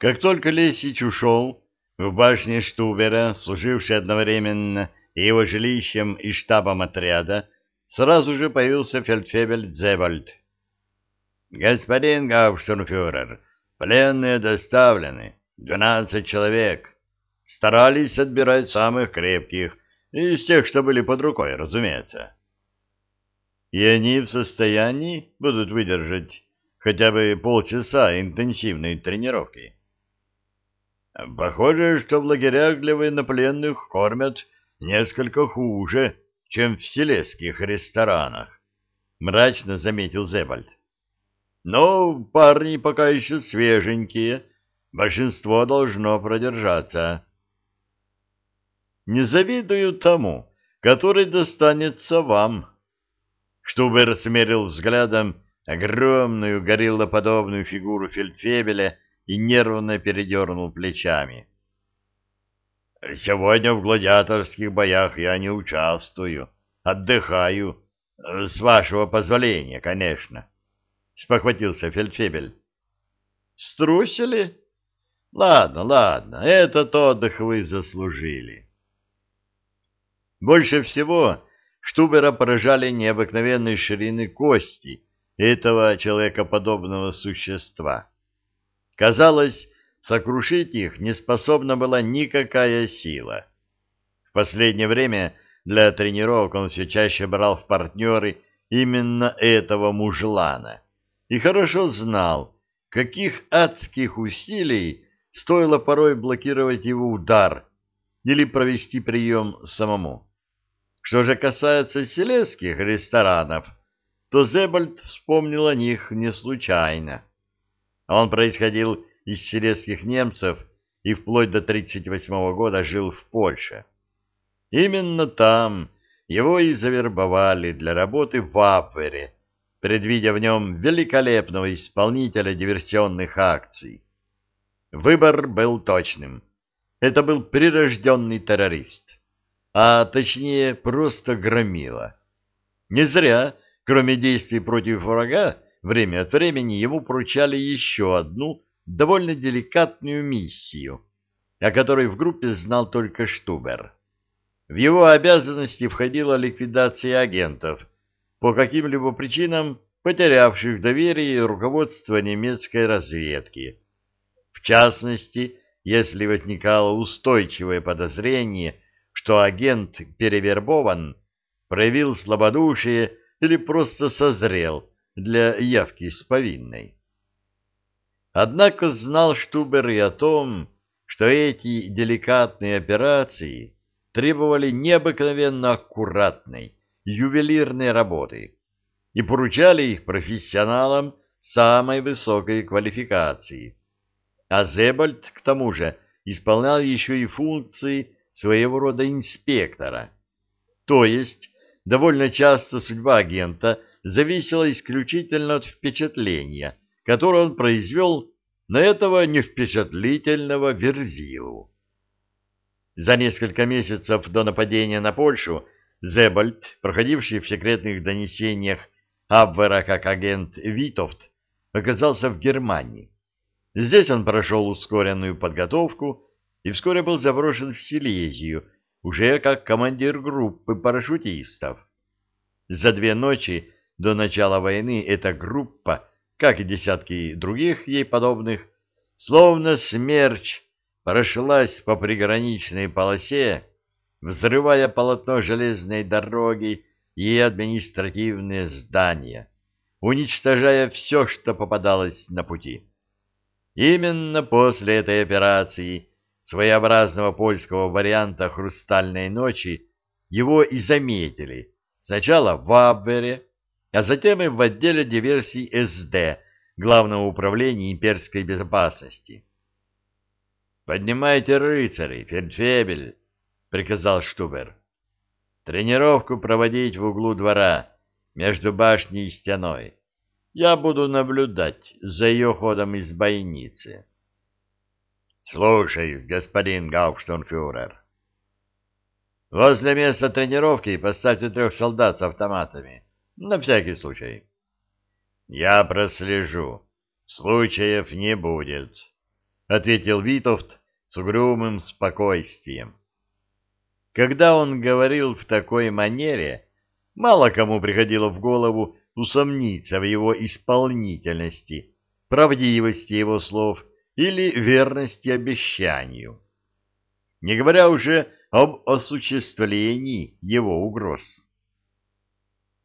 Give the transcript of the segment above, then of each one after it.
Как только Лесич ушел, в башне Штубера, служившей одновременно и его жилищем, и штабом отряда, сразу же появился фельдфебель Дзебальд. «Господин Гауптштурмфюрер, пленные доставлены, двенадцать человек. Старались отбирать самых крепких, из тех, что были под рукой, разумеется». «И они в состоянии будут выдержать хотя бы полчаса интенсивной тренировки?» Похоже, что в лагерях для военнопленных кормят несколько хуже, чем в селезских ресторанах, — мрачно заметил Зебальд. Но парни пока еще свеженькие, большинство должно продержаться. Не завидую тому, который достанется вам. Штубер смерил взглядом огромную гориллоподобную фигуру фельдфебеля и нервно передернул плечами. «Сегодня в гладиаторских боях я не участвую, отдыхаю, с вашего позволения, конечно», — спохватился Фельдфебель. «Струсили? Ладно, ладно, этот отдых вы заслужили». Больше всего Штубера поражали необыкновенной ширины кости этого человекоподобного существа. Казалось, сокрушить их не способна была никакая сила. В последнее время для тренировок он все чаще брал в партнеры именно этого мужлана и хорошо знал, каких адских усилий стоило порой блокировать его удар или провести прием самому. Что же касается селезских ресторанов, то Зебальд вспомнил о них не случайно. Он происходил из сирийских немцев и вплоть до 1938 года жил в Польше. Именно там его и завербовали для работы в Апвере, предвидя в нем великолепного исполнителя диверсионных акций. Выбор был точным. Это был прирожденный террорист, а точнее просто громила. Не зря, кроме действий против врага, время от времени ему поручали еще одну довольно деликатную миссию, о которой в группе знал только Штубер. В его обязанности входила ликвидация агентов, по каким-либо причинам потерявших доверие руководства немецкой разведки. В частности, если возникало устойчивое подозрение, что агент перевербован, проявил слабодушие или просто созрел для явки с повинной. Однако знал Штубер и о том, что эти деликатные операции требовали необыкновенно аккуратной, ювелирной работы и поручали их профессионалам самой высокой квалификации. А Зебальд, к тому же, исполнял еще и функции своего рода инспектора. То есть, довольно часто судьба агента зависела исключительно от впечатления, которое он произвел на этого невпечатлительного Верзилу. За несколько месяцев до нападения на Польшу Зебальд, проходивший в секретных донесениях Абвера как агент Витовт, оказался в Германии. Здесь он прошел ускоренную подготовку и вскоре был заброшен в Силезию, уже как командир группы парашютистов. За две ночи до начала войны эта группа, как и десятки других ей подобных, словно смерч прошлась по приграничной полосе, взрывая полотно железной дороги и административные здания, уничтожая все, что попадалось на пути. Именно после этой операции, своеобразного польского варианта «Хрустальной ночи», его и заметили сначала в Абвере, а затем и в отделе диверсий СД Главного управления имперской безопасности. «Поднимайте рыцарей, фельдфебель!» — приказал Штубер. «Тренировку проводить в углу двора, между башней и стеной. Я буду наблюдать за ее ходом из бойницы». «Слушаюсь, господин Гауптштурмфюрер». «Возле места тренировки поставьте трех солдат с автоматами». На всякий случай. Я прослежу. Случаев не будет. ответил Витовт с угрюмым спокойствием. Когда он говорил в такой манере, мало кому приходило в голову усомниться в его исполнительности, правдивости его слов или верности обещанию. Не говоря уже об осуществлении его угроз.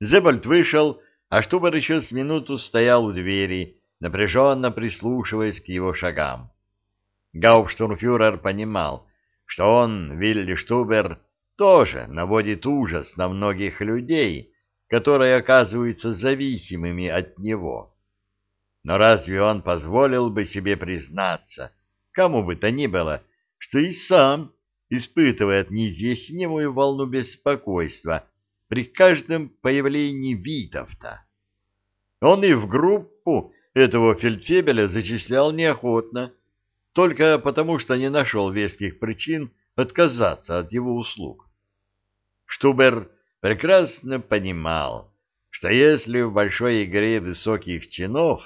Зебальд вышел, а Штубер еще с минуту стоял у двери, напряженно прислушиваясь к его шагам. Гауптштурмфюрер понимал, что он, Вилли Штубер, тоже наводит ужас на многих людей, которые оказываются зависимыми от него. Но разве он позволил бы себе признаться, кому бы то ни было, что и сам испытывает неизъяснимую волну беспокойства при каждом появлении Витовта? Он и в группу этого фельдфебеля зачислял неохотно, только потому что не нашел веских причин отказаться от его услуг. Штубер прекрасно понимал, что если в большой игре высоких чинов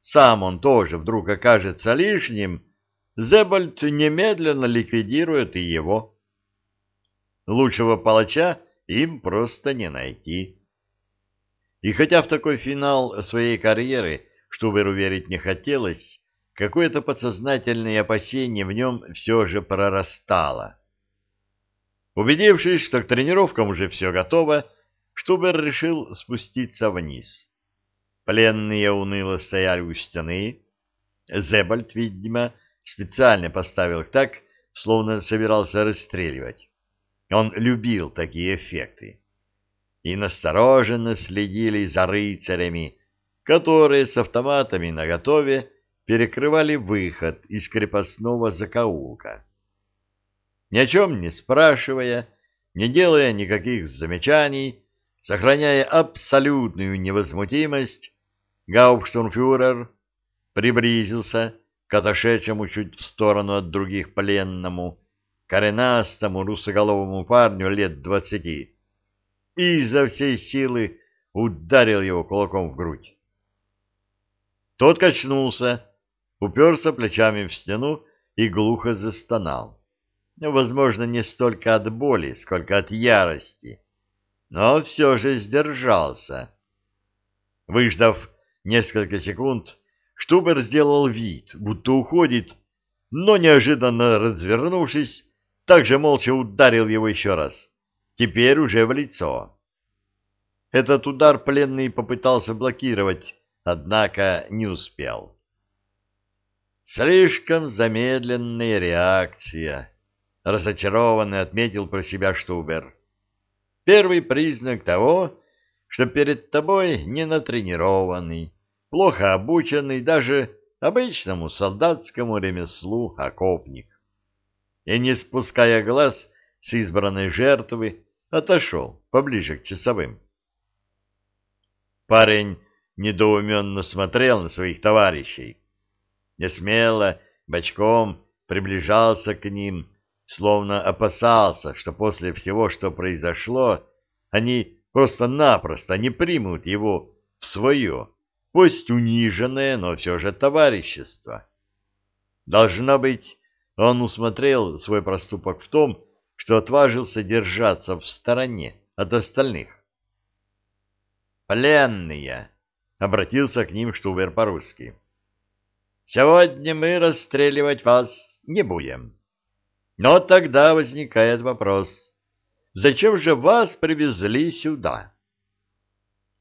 сам он тоже вдруг окажется лишним, Зебальд немедленно ликвидирует и его. Лучшего палача им просто не найти. И хотя в такой финал своей карьеры Штуберу верить не хотелось, какое-то подсознательное опасение в нем все же прорастало. Убедившись, что к тренировкам уже все готово, Штубер решил спуститься вниз. Пленные уныло стояли у стены. Зебальд, видимо, специально поставил так, словно собирался расстреливать. Он любил такие эффекты. И настороженно следили за рыцарями, которые с автоматами наготове перекрывали выход из крепостного закоулка. Ни о чем не спрашивая, не делая никаких замечаний, сохраняя абсолютную невозмутимость, Гауптштурмфюрер приблизился к отошедшему чуть в сторону от других пленному, коренастому русоголовому парню лет двадцати, и изо всей силы ударил его кулаком в грудь. Тот качнулся, уперся плечами в стену и глухо застонал. Возможно, не столько от боли, сколько от ярости, но все же сдержался. Выждав несколько секунд, Штубер сделал вид, будто уходит, но неожиданно развернувшись, также молча ударил его еще раз, теперь уже в лицо. Этот удар пленный попытался блокировать, однако не успел. Слишком замедленная реакция, разочарованно отметил про себя Штубер. Первый признак того, что перед тобой не натренированный, плохо обученный даже обычному солдатскому ремеслу окопник. И, не спуская глаз с избранной жертвы, отошел поближе к часовым. Парень недоуменно смотрел на своих товарищей. Несмело, бочком приближался к ним, словно опасался, что после всего, что произошло, они просто-напросто не примут его в свое, пусть униженное, но все же товарищество. Должно быть, он усмотрел свой проступок в том, что отважился держаться в стороне от остальных. «Пленные!» — обратился к ним Штубер по-русски. «Сегодня мы расстреливать вас не будем. Но тогда возникает вопрос, зачем же вас привезли сюда?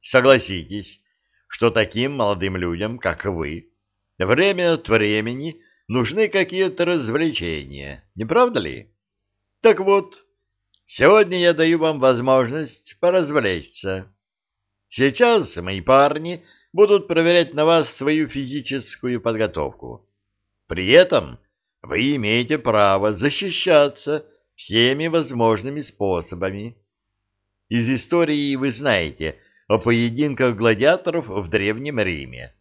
Согласитесь, что таким молодым людям, как вы, время от времени нужны какие-то развлечения, не правда ли? Так вот, сегодня я даю вам возможность поразвлечься. Сейчас мои парни будут проверять на вас свою физическую подготовку. При этом вы имеете право защищаться всеми возможными способами. Из истории вы знаете о поединках гладиаторов в Древнем Риме.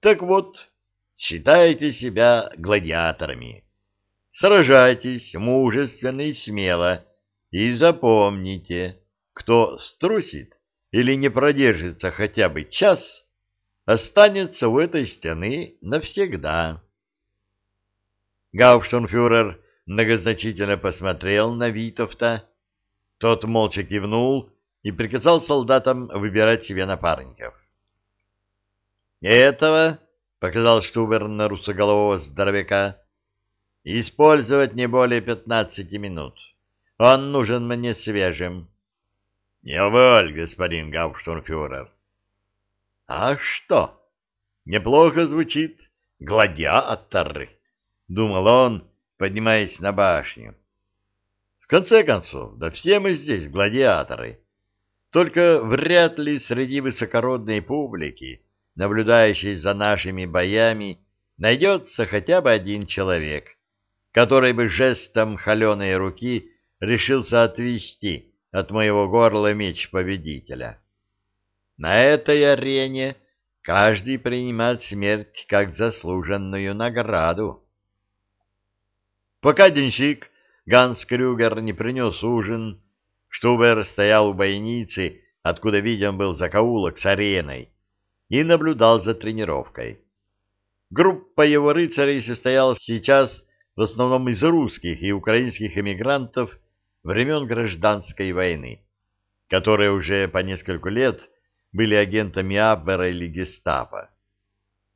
Так вот, считайте себя гладиаторами. Сражайтесь мужественно и смело, и запомните, кто струсит или не продержится хотя бы час, останется у этой стены навсегда. Гауптштурмфюрер многозначительно посмотрел на Витовта. Тот молча кивнул и приказал солдатам выбирать себе напарников. «Этого», — показал Штубер на русоголового здоровяка, — «использовать не более пятнадцати минут. Он нужен мне свежим». «Не воль, господин Гауптштурмфюрер». «А что? Неплохо звучит. Гладиаторы», — думал он, поднимаясь на башню. «В конце концов, да все мы здесь гладиаторы. Только вряд ли среди высокородной публики, наблюдающей за нашими боями, найдется хотя бы один человек, который бы жестом холеной руки решился отвести от моего горла меч победителя. На этой арене каждый принимает смерть как заслуженную награду. Пока денщик Ганс Крюгер не принес ужин, Штубер стоял у бойницы, откуда виден был закоулок с ареной, и наблюдал за тренировкой. Группа его рыцарей состояла сейчас в основном из русских и украинских эмигрантов времен гражданской войны, которые уже по несколько лет были агентами Абвера или гестапо.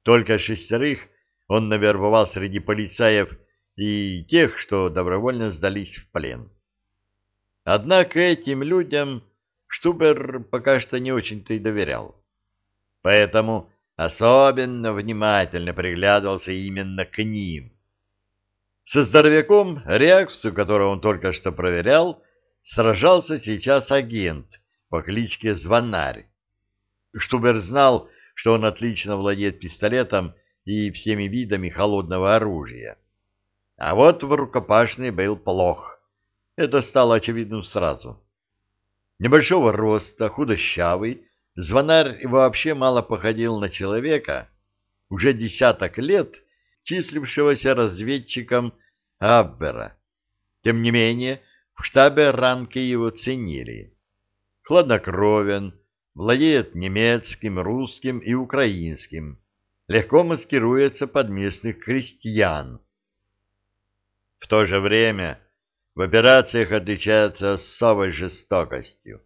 Только шестерых он навербовал среди полицаев и тех, что добровольно сдались в плен. Однако этим людям Штубер пока что не очень-то и доверял. Поэтому особенно внимательно приглядывался именно к ним, со здоровяком, реакцию которого он только что проверял, сражался сейчас агент по кличке Звонарь. Штубер знал, что он отлично владеет пистолетом и всеми видами холодного оружия. А вот в рукопашный был плох. Это стало очевидным сразу. Небольшого роста, худощавый, звонарь вообще мало походил на человека, уже десяток лет — числившегося разведчиком Аббера. Тем не менее, в штабе ранки его ценили. Хладнокровен, владеет немецким, русским и украинским, легко маскируется под местных крестьян. В то же время в операциях отличается особой жестокостью.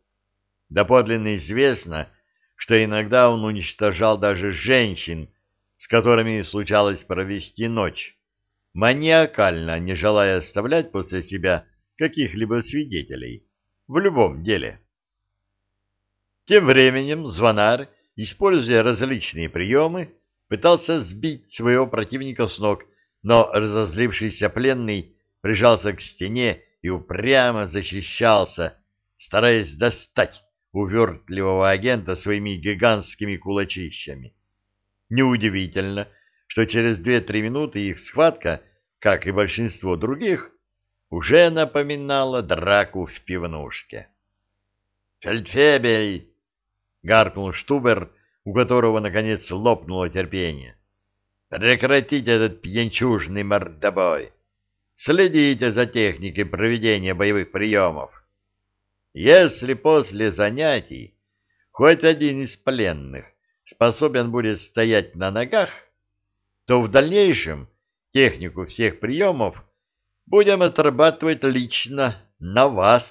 Доподлинно известно, что иногда он уничтожал даже женщин, с которыми случалось провести ночь, маниакально не желая оставлять после себя каких-либо свидетелей в любом деле. Тем временем звонарь, используя различные приемы, пытался сбить своего противника с ног, но разозлившийся пленный прижался к стене и упрямо защищался, стараясь достать увертливого агента своими гигантскими кулачищами. Неудивительно, что через две-три минуты их схватка, как и большинство других, уже напоминала драку в пивнушке. «Фельдфебель!» — гаркнул Штубер, у которого, наконец, лопнуло терпение. «Прекратите этот пьянчужный мордобой! Следите за техникой проведения боевых приемов! Если после занятий хоть один из пленных способен будет стоять на ногах, то в дальнейшем технику всех приемов будем отрабатывать лично на вас.